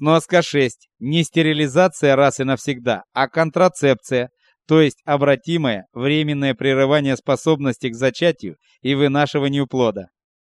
Сноска 6. Не стерилизация раз и навсегда, а контрацепция, то есть обратимое временное прерывание способности к зачатию и вынашиванию плода.